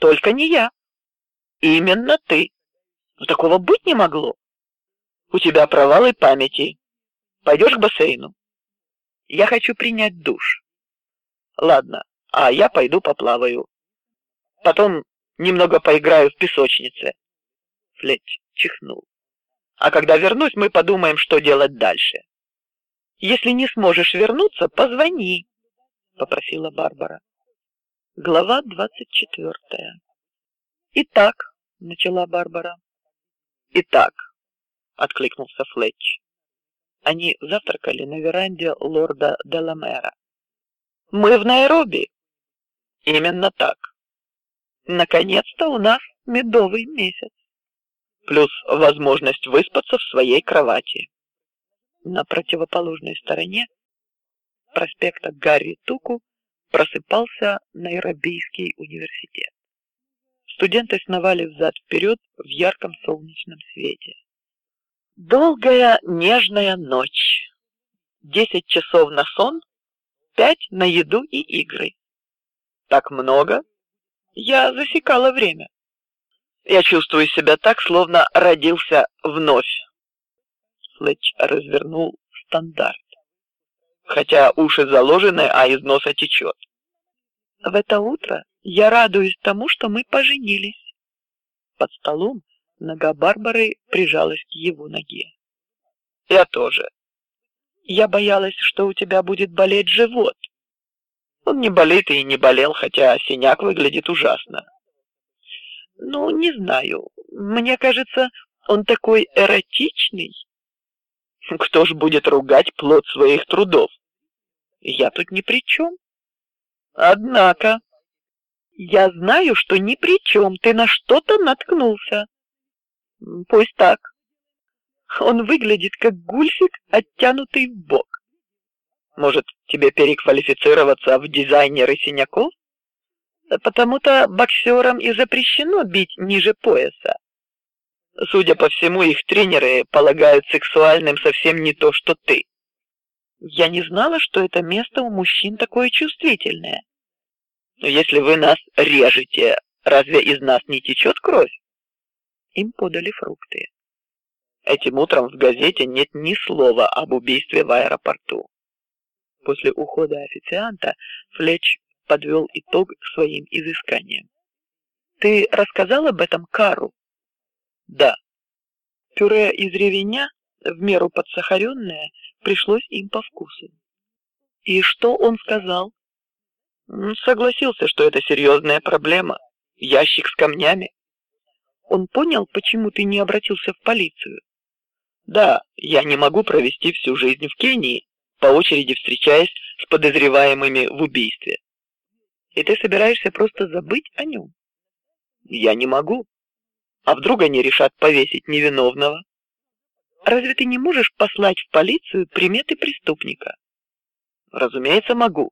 Только не я. Именно ты. Но такого быть не могло. У тебя провалы памяти. Пойдешь к бассейну. Я хочу принять душ. Ладно, а я пойду поплаваю. Потом немного поиграю в песочнице. Флетч чихнул. А когда вернусь, мы подумаем, что делать дальше. Если не сможешь вернуться, позвони, попросила Барбара. Глава двадцать четвертая. Итак, начала Барбара. Итак, откликнулся Флетч. Они завтракали на веранде лорда Деламера. Мы в Найроби. Именно так. Наконец-то у нас медовый месяц. Плюс возможность выспаться в своей кровати. На противоположной стороне проспекта Гарри Туку просыпался Найробийский университет. Студенты сновали взад вперед в ярком солнечном свете. Долгая нежная ночь. Десять часов на сон, пять на еду и игры. Так много? Я засекала время. Я чувствую себя так, словно родился вновь. Флетч развернул стандарт. Хотя уши заложены, а из носа течет. В это утро я радуюсь тому, что мы поженились. Под столом нога Барбары прижалась к его ноге. Я тоже. Я боялась, что у тебя будет болеть живот. Он не болит и не болел, хотя синяк выглядит ужасно. Ну, не знаю. Мне кажется, он такой эротичный. Кто ж будет ругать плод своих трудов? Я тут ни при чем. Однако, я знаю, что ни при чем. Ты на что-то наткнулся. Пусть так. Он выглядит как гульфик, оттянутый в бок. Может, тебе переквалифицироваться в дизайнеры синяков? Потому-то боксерам и запрещено бить ниже пояса. Судя по всему, их тренеры полагают сексуальным совсем не то, что ты. Я не знала, что это место у мужчин такое чувствительное. Но если вы нас режете, разве из нас не течет кровь? Им подали фрукты. Этим утром в газете нет ни слова об убийстве в аэропорту. После ухода официанта Флетч подвел итог своим изысканиям. Ты рассказал об этом Кару? Да. Пюре из ревеня, в меру подсахаренное, пришлось им по вкусу. И что он сказал? Согласился, что это серьезная проблема. Ящик с камнями. Он понял, почему ты не обратился в полицию. Да, я не могу провести всю жизнь в Кении, по очереди встречаясь с подозреваемыми в убийстве. И ты собираешься просто забыть о нем? Я не могу. А вдруг они решат повесить невиновного? Разве ты не можешь послать в полицию приметы преступника? Разумеется, могу.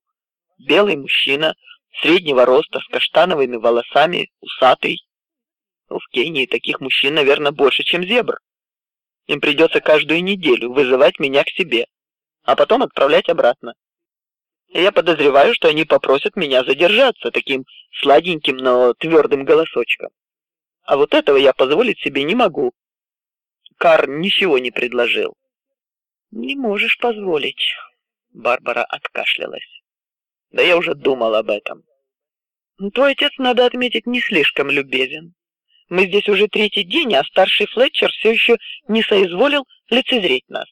Белый мужчина, среднего роста, с каштановыми волосами, усатый. Ну, в Кении таких мужчин, наверное, больше, чем зебр. Им придется каждую неделю вызывать меня к себе, а потом отправлять обратно. Я подозреваю, что они попросят меня задержаться таким сладеньким, но твердым голосочком. А вот этого я позволить себе не могу. Кар ничего не предложил. Не можешь позволить. Барбара откашлялась. Да я уже думал об этом. Твой отец, надо отметить, не слишком любезен. Мы здесь уже третий день, а старший Флетчер все еще не соизволил лицезреть нас.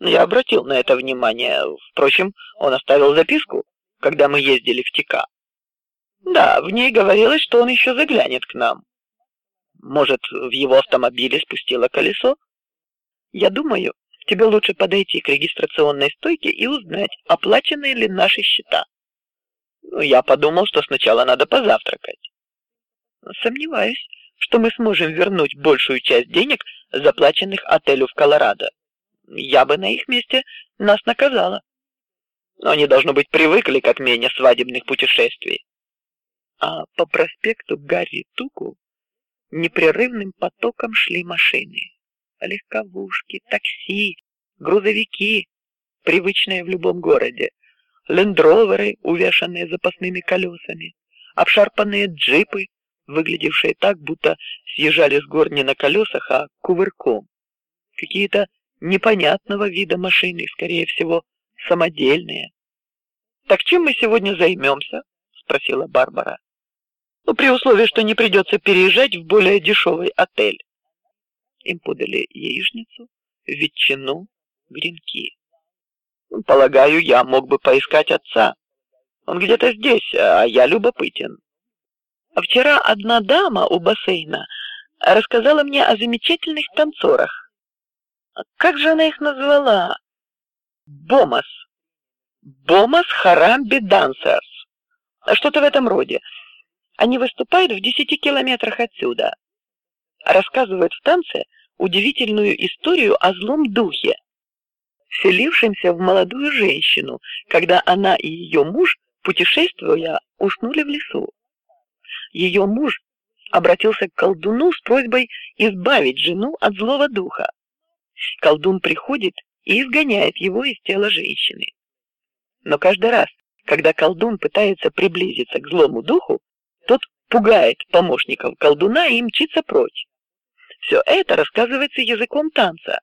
Я обратил на это внимание. Впрочем, он оставил записку, когда мы ездили в Тика. Да, в ней говорилось, что он еще заглянет к нам. Может, в его автомобиле спустило колесо? Я думаю, тебе лучше подойти к регистрационной стойке и узнать, оплачены ли наши счета. Ну, я подумал, что сначала надо позавтракать. Сомневаюсь, что мы сможем вернуть большую часть денег, заплаченных отелю в Колорадо. Я бы на их месте нас наказала. Но они должно быть привыкли к отмене свадебных путешествий. А по проспекту Гарри Туку непрерывным потоком шли машины, легковушки, такси, грузовики, привычные в любом городе, лендроверы, увешанные запасными колесами, обшарпанные джипы, выглядевшие так, будто съезжали с гор не на колесах, а кувырком, какие-то непонятного вида машины, скорее всего, самодельные. Так чем мы сегодня займемся? спросила Барбара. Ну, при условии, что не придется переезжать в более дешевый отель. Им подали яичницу, ветчину, гренки. Ну, полагаю, я мог бы поискать отца. Он где-то здесь, а я любопытен. А вчера одна дама у бассейна рассказала мне о замечательных танцорах. Как же она их назвала? Бомас. Бомас Харамби Дансерс. Что-то в этом роде. Они выступают в десяти километрах отсюда. Рассказывают в танце удивительную историю о злом духе, вселившемся в молодую женщину, когда она и ее муж, путешествуя, уснули в лесу. Ее муж обратился к колдуну с просьбой избавить жену от злого духа. Колдун приходит и изгоняет его из тела женщины. Но каждый раз, когда колдун пытается приблизиться к злому духу, пугает помощников колдуна и мчится прочь. Все это рассказывается языком танца.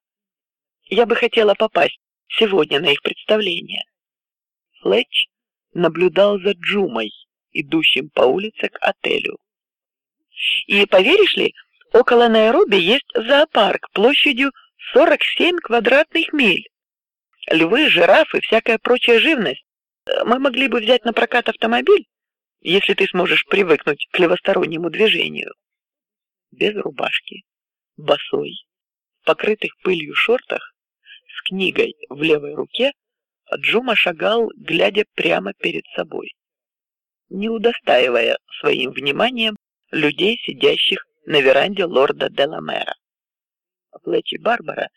Я бы хотела попасть сегодня на их представление. Флетч наблюдал за Джумой, идущим по улице к отелю. И поверишь ли, около Найроби есть зоопарк площадью 47 квадратных миль. Львы, жирафы, всякая прочая живность. Мы могли бы взять на прокат автомобиль если ты сможешь привыкнуть к левостороннему движению. Без рубашки, босой, покрытых пылью шортах, с книгой в левой руке, Джума шагал, глядя прямо перед собой, не удостаивая своим вниманием людей, сидящих на веранде лорда Деламера. Плечи Барбара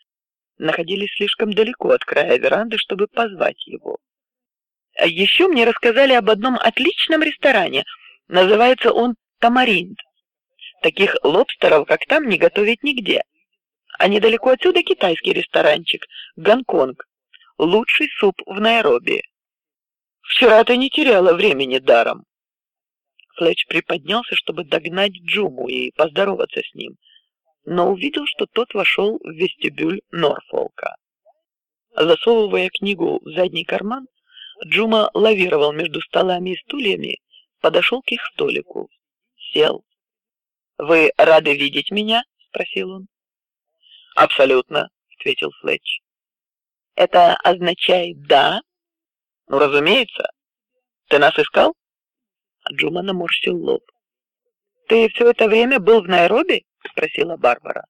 находились слишком далеко от края веранды, чтобы позвать его. А Еще мне рассказали об одном отличном ресторане. Называется он Тамаринд. Таких лобстеров, как там, не готовят нигде. А недалеко отсюда китайский ресторанчик Гонконг. Лучший суп в Найроби. Вчера ты не теряла времени даром. Флетч приподнялся, чтобы догнать Джуму и поздороваться с ним, но увидел, что тот вошел в вестибюль Норфолка. Засовывая книгу в задний карман, Джума лавировал между столами и стульями, подошел к их столику, сел. Вы рады видеть меня? – спросил он. Абсолютно, ответил Флетч. Это означает да? Ну, разумеется. Ты нас искал? Джума наморщил лоб. Ты все это время был в Найроби? – спросила Барбара.